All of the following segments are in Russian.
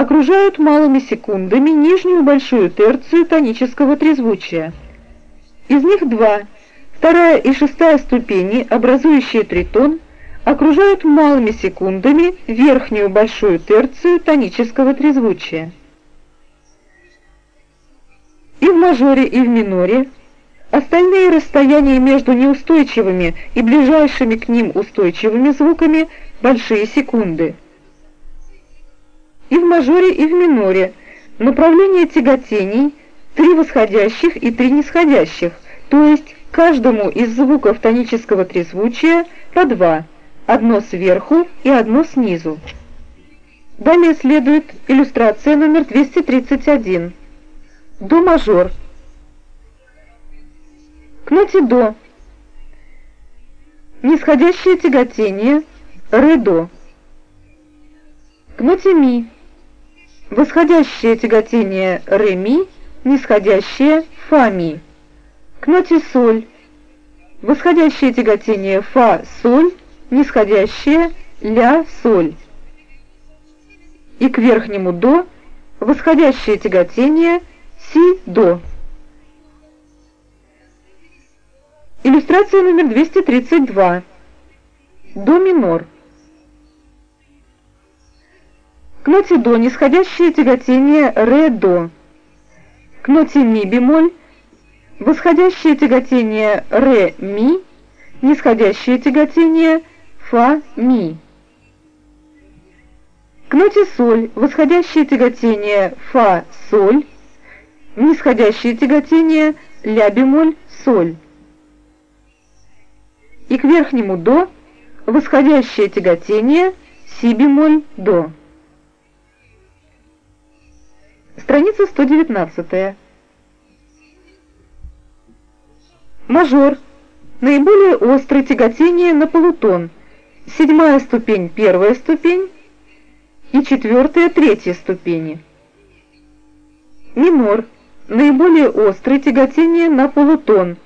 окружают малыми секундами нижнюю большую терцию тонического трезвучия. Из них два, вторая и шестая ступени, образующие тритон, окружают малыми секундами верхнюю большую терцию тонического трезвучия. И в мажоре, и в миноре остальные расстояния между неустойчивыми и ближайшими к ним устойчивыми звуками большие секунды. И в мажоре, и в миноре направление тяготений три восходящих и три нисходящих, то есть каждому из звуков тонического трезвучия по два – одно сверху и одно снизу. Далее следует иллюстрация номер 231. До мажор. К ноте до. Нисходящее тяготение ре до. К ноте ми. Восходящее тяготение ре ми, нисходящее фа ми. К ноте соль. Восходящее тяготение фа соль нисходящее ля соль и к верхнему до восходящее тяготение си до. Иллюстрация номер 232. До минор. Ноте до нисходящее тяготение ре до. К ноте ми бемоль восходящее тяготение ре ми, нисходящее тяготение фа, ми. К ноте соль восходящее тяготение фа, соль, нисходящее тяготение ля бемоль, соль. И к верхнему до восходящее тяготение си Страница 119. Мажор. Наиболее острое тяготение на полутон – седьмая ступень – первая ступень и четвертая – третья ступени. Минор – наиболее острое тяготение на полутон,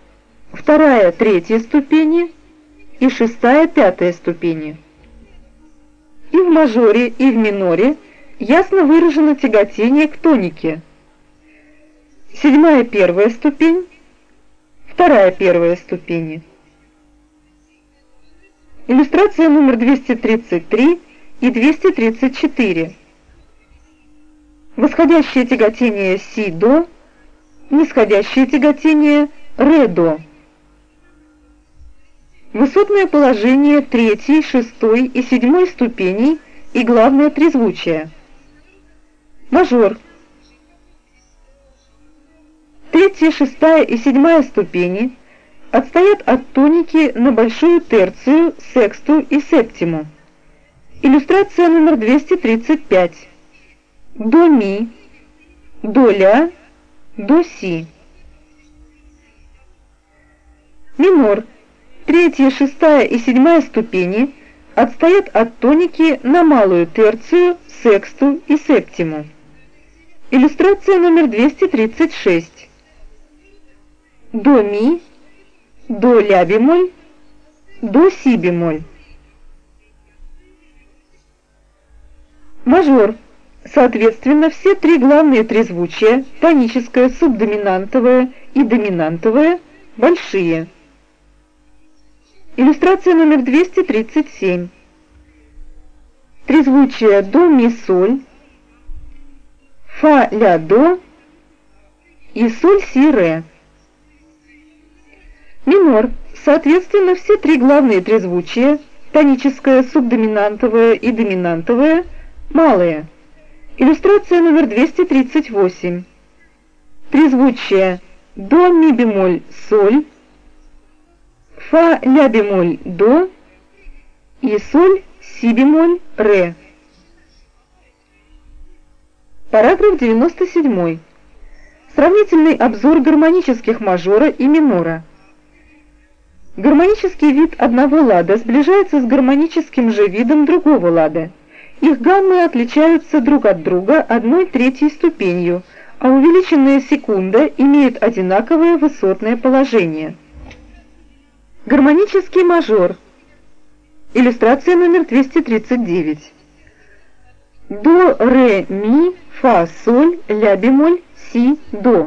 вторая – третья ступени и шестая – пятая ступени. И в мажоре, и в миноре ясно выражено тяготение к тонике. Седьмая – первая ступень, вторая – первая ступени. Иллюстрация номер 233 и 234. Восходящее тяготение си-до, нисходящее тяготение ре-до. Высотное положение третьей, шестой и седьмой ступеней и главное трезвучие. Мажор. Третья, шестая и седьмая ступени – отстоят от тоники на большую терцию, сексту и септиму. Иллюстрация номер 235. До ми, до ля, до си. Минор. Третья, шестая и седьмая ступени отстоят от тоники на малую терцию, сексту и септиму. Иллюстрация номер 236. До ми, до ля бемоль, до си бемоль. Мажор. Соответственно, все три главные трезвучия, тоническое, субдоминантовое и доминантовое, большие. Иллюстрация номер 237. Трезвучие до, ми, соль, фа, ля, до и соль, си, ре. Минор. Соответственно, все три главные трезвучия, тоническое, субдоминантовое и доминантовое, малые. Иллюстрация номер 238. Трезвучие до, ми бемоль, соль, фа, ля бемоль, до и соль, си бемоль, ре. Параграф 97. Сравнительный обзор гармонических мажора и минора. Гармонический вид одного лада сближается с гармоническим же видом другого лада. Их гаммы отличаются друг от друга одной третьей ступенью, а увеличенная секунда имеет одинаковое высотное положение. Гармонический мажор. Иллюстрация номер 239. До, ре, ми, фа, соль, ля бемоль, си, до.